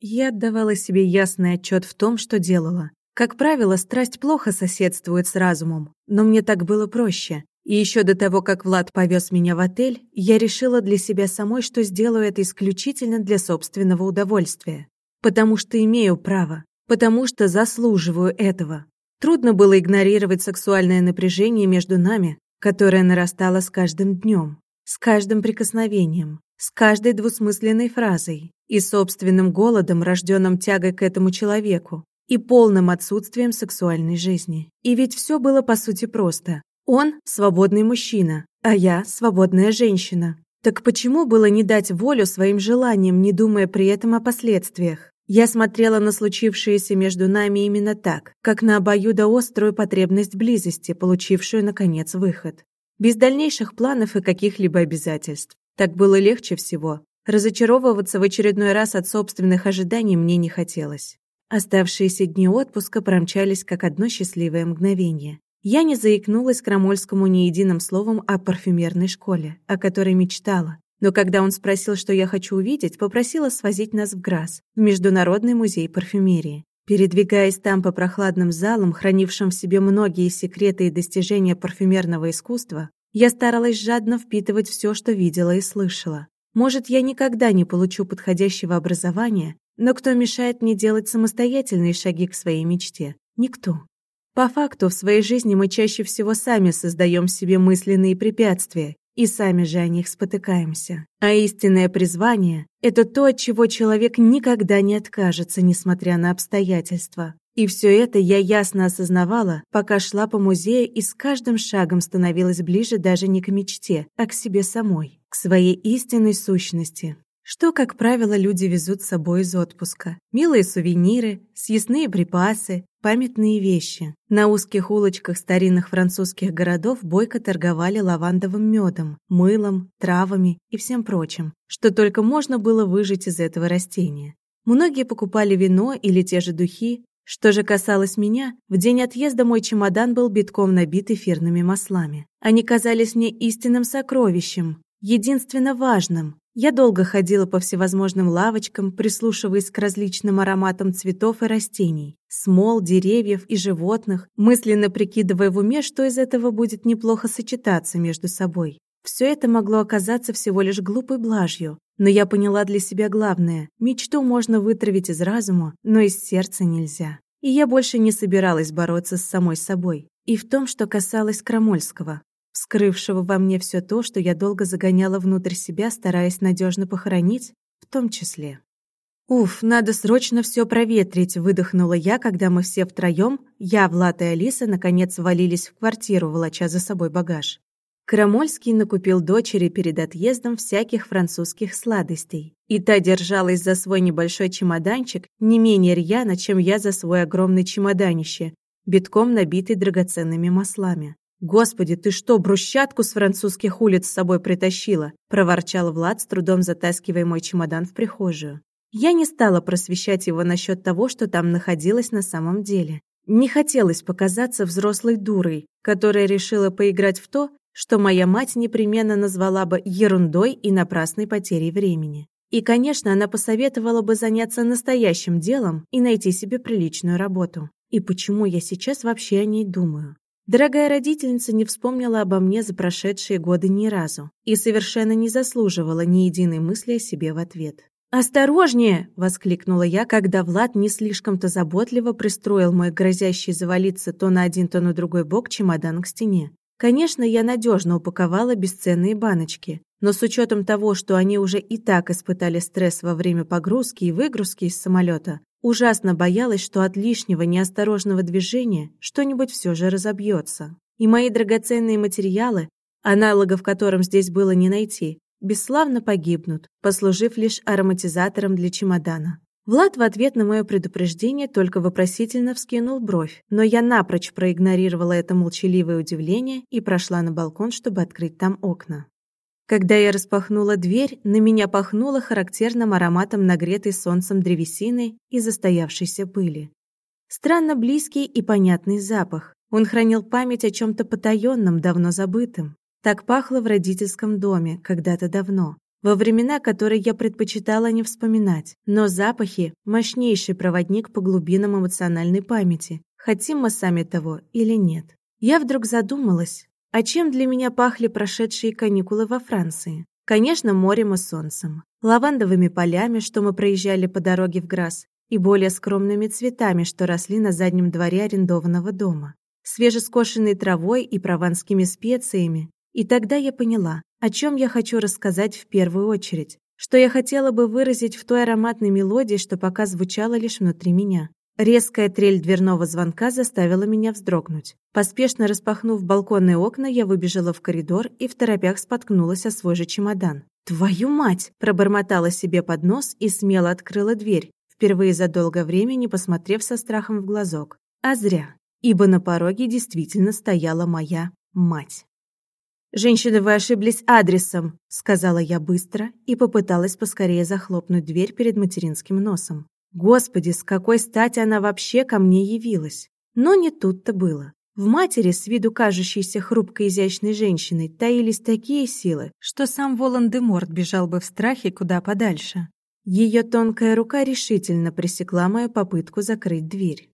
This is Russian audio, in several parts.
Я отдавала себе ясный отчет в том, что делала. Как правило, страсть плохо соседствует с разумом, но мне так было проще. И еще до того, как Влад повез меня в отель, я решила для себя самой, что сделаю это исключительно для собственного удовольствия. Потому что имею право, потому что заслуживаю этого. Трудно было игнорировать сексуальное напряжение между нами, которое нарастало с каждым днем, с каждым прикосновением, с каждой двусмысленной фразой и собственным голодом, рожденным тягой к этому человеку, и полным отсутствием сексуальной жизни. И ведь все было по сути просто. Он – свободный мужчина, а я – свободная женщина. Так почему было не дать волю своим желаниям, не думая при этом о последствиях? Я смотрела на случившееся между нами именно так, как на обоюдоострую потребность близости, получившую, наконец, выход. Без дальнейших планов и каких-либо обязательств. Так было легче всего. Разочаровываться в очередной раз от собственных ожиданий мне не хотелось. Оставшиеся дни отпуска промчались как одно счастливое мгновение. Я не заикнулась Крамольскому ни единым словом о парфюмерной школе, о которой мечтала. Но когда он спросил, что я хочу увидеть, попросила свозить нас в ГРАС, в Международный музей парфюмерии. Передвигаясь там по прохладным залам, хранившим в себе многие секреты и достижения парфюмерного искусства, я старалась жадно впитывать все, что видела и слышала. Может, я никогда не получу подходящего образования, но кто мешает мне делать самостоятельные шаги к своей мечте? Никто. По факту, в своей жизни мы чаще всего сами создаем себе мысленные препятствия, и сами же о них спотыкаемся. А истинное призвание – это то, от чего человек никогда не откажется, несмотря на обстоятельства. И все это я ясно осознавала, пока шла по музею и с каждым шагом становилась ближе даже не к мечте, а к себе самой, своей истинной сущности. Что, как правило, люди везут с собой из отпуска? Милые сувениры, съестные припасы, памятные вещи. На узких улочках старинных французских городов бойко торговали лавандовым медом, мылом, травами и всем прочим, что только можно было выжать из этого растения. Многие покупали вино или те же духи. Что же касалось меня, в день отъезда мой чемодан был битком набит эфирными маслами. Они казались мне истинным сокровищем, единственно важным, я долго ходила по всевозможным лавочкам, прислушиваясь к различным ароматам цветов и растений, смол, деревьев и животных, мысленно прикидывая в уме, что из этого будет неплохо сочетаться между собой. Все это могло оказаться всего лишь глупой блажью, но я поняла для себя главное – мечту можно вытравить из разума, но из сердца нельзя. И я больше не собиралась бороться с самой собой. И в том, что касалось Крамольского вскрывшего во мне все то, что я долго загоняла внутрь себя, стараясь надежно похоронить, в том числе. «Уф, надо срочно все проветрить», — выдохнула я, когда мы все втроем, я, Влад и Алиса, наконец валились в квартиру, волоча за собой багаж. Крамольский накупил дочери перед отъездом всяких французских сладостей. И та держалась за свой небольшой чемоданчик не менее рьяно, чем я за свой огромный чемоданище, битком набитый драгоценными маслами. «Господи, ты что, брусчатку с французских улиц с собой притащила?» – проворчал Влад, с трудом затаскивая мой чемодан в прихожую. Я не стала просвещать его насчет того, что там находилось на самом деле. Не хотелось показаться взрослой дурой, которая решила поиграть в то, что моя мать непременно назвала бы ерундой и напрасной потерей времени. И, конечно, она посоветовала бы заняться настоящим делом и найти себе приличную работу. И почему я сейчас вообще о ней думаю? Дорогая родительница не вспомнила обо мне за прошедшие годы ни разу и совершенно не заслуживала ни единой мысли о себе в ответ. «Осторожнее!» – воскликнула я, когда Влад не слишком-то заботливо пристроил мой грозящий завалиться то на один, то на другой бок чемодан к стене. Конечно, я надежно упаковала бесценные баночки, но с учетом того, что они уже и так испытали стресс во время погрузки и выгрузки из самолета, Ужасно боялась, что от лишнего неосторожного движения что-нибудь все же разобьется. И мои драгоценные материалы, аналогов которым здесь было не найти, бесславно погибнут, послужив лишь ароматизатором для чемодана. Влад в ответ на мое предупреждение только вопросительно вскинул бровь, но я напрочь проигнорировала это молчаливое удивление и прошла на балкон, чтобы открыть там окна. Когда я распахнула дверь, на меня пахнуло характерным ароматом нагретой солнцем древесины и застоявшейся пыли. Странно близкий и понятный запах. Он хранил память о чем-то потаенном, давно забытом. Так пахло в родительском доме, когда-то давно. во времена, которые я предпочитала не вспоминать. Но запахи – мощнейший проводник по глубинам эмоциональной памяти, хотим мы сами того или нет. Я вдруг задумалась, а чем для меня пахли прошедшие каникулы во Франции? Конечно, морем и солнцем, лавандовыми полями, что мы проезжали по дороге в Грасс, и более скромными цветами, что росли на заднем дворе арендованного дома, свежескошенной травой и прованскими специями. И тогда я поняла, о чем я хочу рассказать в первую очередь, что я хотела бы выразить в той ароматной мелодии, что пока звучала лишь внутри меня. Резкая трель дверного звонка заставила меня вздрогнуть. Поспешно распахнув балконные окна, я выбежала в коридор и в торопях споткнулась о свой же чемодан. «Твою мать!» – пробормотала себе под нос и смело открыла дверь, впервые за долгое время не посмотрев со страхом в глазок. А зря, ибо на пороге действительно стояла моя мать. «Женщины, вы ошиблись адресом», — сказала я быстро и попыталась поскорее захлопнуть дверь перед материнским носом. Господи, с какой стати она вообще ко мне явилась? Но не тут-то было. В матери, с виду кажущейся хрупкой изящной женщиной, таились такие силы, что сам Волан-де-Морт бежал бы в страхе куда подальше. Ее тонкая рука решительно пресекла мою попытку закрыть дверь.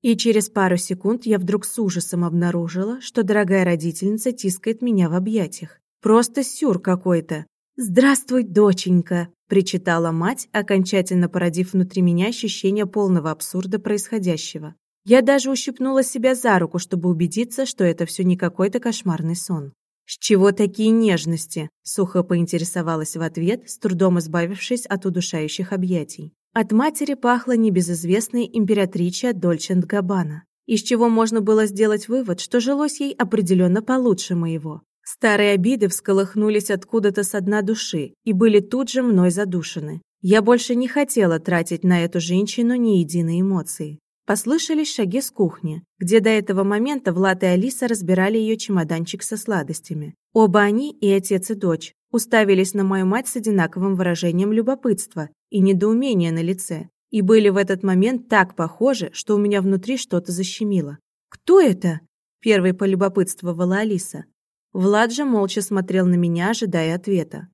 И через пару секунд я вдруг с ужасом обнаружила, что дорогая родительница тискает меня в объятиях. Просто сюр какой-то. «Здравствуй, доченька!» – причитала мать, окончательно породив внутри меня ощущение полного абсурда происходящего. Я даже ущипнула себя за руку, чтобы убедиться, что это все не какой-то кошмарный сон. «С чего такие нежности?» – сухо поинтересовалась в ответ, с трудом избавившись от удушающих объятий. От матери пахло небезызвестной императриче Дольче Габбана, из чего можно было сделать вывод, что жилось ей определенно получше моего. Старые обиды всколыхнулись откуда-то со дна души и были тут же мной задушены. Я больше не хотела тратить на эту женщину ни единой эмоции. Послышались шаги с кухни, где до этого момента Влад и Алиса разбирали ее чемоданчик со сладостями. Оба они, и отец, и дочь, уставились на мою мать с одинаковым выражением любопытства и недоумения на лице, и были в этот момент так похожи, что у меня внутри что-то защемило. «Кто это?» – первой полюбопытствовала Алиса. Влад же молча смотрел на меня, ожидая ответа.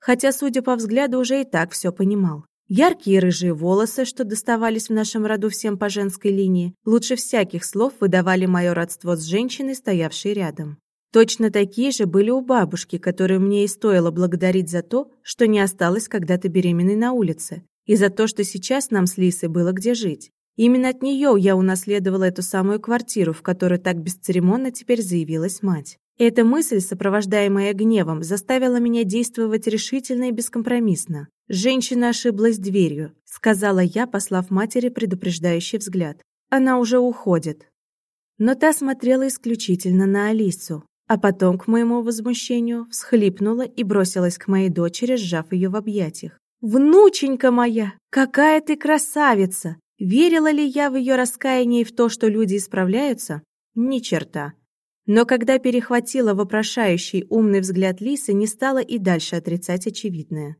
Хотя, судя по взгляду, уже и так все понимал. Яркие рыжие волосы, что доставались в нашем роду всем по женской линии, лучше всяких слов выдавали мое родство с женщиной, стоявшей рядом. Точно такие же были у бабушки, которую мне и стоило благодарить за то, что не осталась когда-то беременной на улице, и за то, что сейчас нам с Лисой было где жить. Именно от нее я унаследовала эту самую квартиру, в которую так бесцеремонно теперь заявилась мать. Эта мысль, сопровождаемая гневом, заставила меня действовать решительно и бескомпромиссно. «Женщина ошиблась дверью», — сказала я, послав матери предупреждающий взгляд. «Она уже уходит». Но та смотрела исключительно на Алису, а потом, к моему возмущению, всхлипнула и бросилась к моей дочери, сжав ее в объятиях. «Внученька моя! Какая ты красавица!» Верила ли я в ее раскаяние и в то, что люди исправляются? Ни черта. Но когда перехватила вопрошающий умный взгляд Лисы, не стала и дальше отрицать очевидное.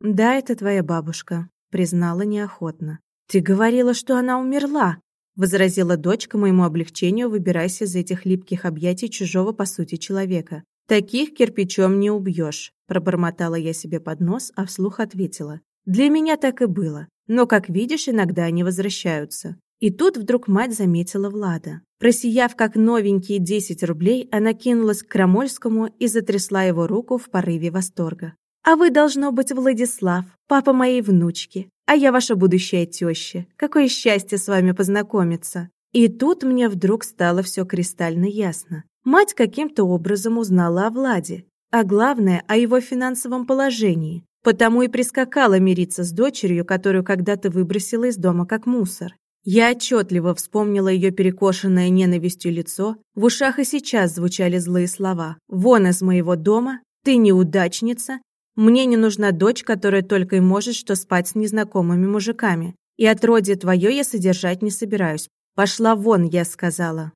«Да, это твоя бабушка», — признала неохотно. «Ты говорила, что она умерла», — возразила дочка моему облегчению, выбираясь из этих липких объятий чужого, по сути, человека. «Таких кирпичом не убьешь», — пробормотала я себе под нос, а вслух ответила. «Для меня так и было. Но, как видишь, иногда они возвращаются». И тут вдруг мать заметила Влада. Просияв как новенькие 10 рублей, она кинулась к Крамольскому и затрясла его руку в порыве восторга. «А вы, должно быть, Владислав, папа моей внучки, а я ваша будущая теща. Какое счастье с вами познакомиться!» И тут мне вдруг стало все кристально ясно. Мать каким-то образом узнала о Владе, а главное, о его финансовом положении, потому и прискакала мириться с дочерью, которую когда-то выбросила из дома как мусор. Я отчетливо вспомнила ее перекошенное ненавистью лицо, в ушах и сейчас звучали злые слова. «Вон из моего дома! Ты неудачница! Мне не нужна дочь, которая только и может что спать с незнакомыми мужиками. И отродье твое я содержать не собираюсь. Пошла вон, я сказала».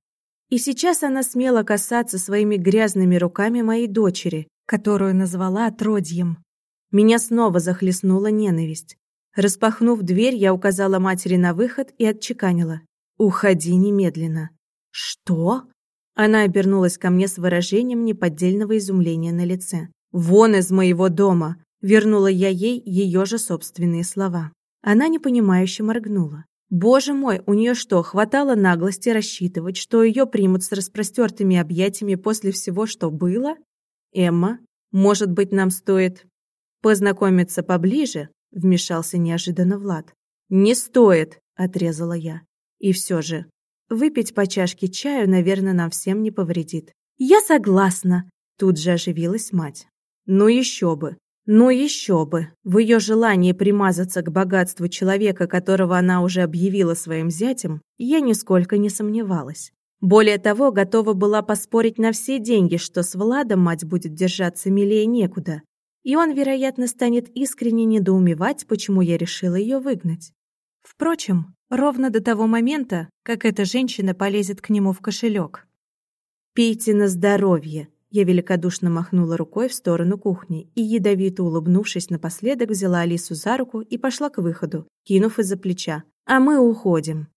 И сейчас она смела касаться своими грязными руками моей дочери, которую назвала отродьем. Меня снова захлестнула ненависть. Распахнув дверь, я указала матери на выход и отчеканила. «Уходи немедленно». «Что?» Она обернулась ко мне с выражением неподдельного изумления на лице. «Вон из моего дома! Вернула я ей ее же собственные слова. Она непонимающе моргнула. Боже мой, у нее что, хватало наглости рассчитывать, что ее примут с распростертыми объятиями после всего, что было? Эмма, может быть, нам стоит познакомиться поближе? Вмешался неожиданно Влад. Не стоит, отрезала я. И все же, выпить по чашке чаю, наверное, нам всем не повредит. Я согласна, тут же оживилась мать. Ну еще бы. Ну еще бы! В ее желании примазаться к богатству человека, которого она уже объявила своим зятем, я нисколько не сомневалась. Более того, готова была поспорить на все деньги, что с Владом мать будет держаться милее некуда. И он, вероятно, станет искренне недоумевать, почему я решила ее выгнать. Впрочем, ровно до того момента, как эта женщина полезет к нему в кошелек. «Пейте на здоровье», я великодушно махнула рукой в сторону кухни и, ядовито улыбнувшись напоследок, взяла Алису за руку и пошла к выходу, кинув из-за плеча. «А мы уходим».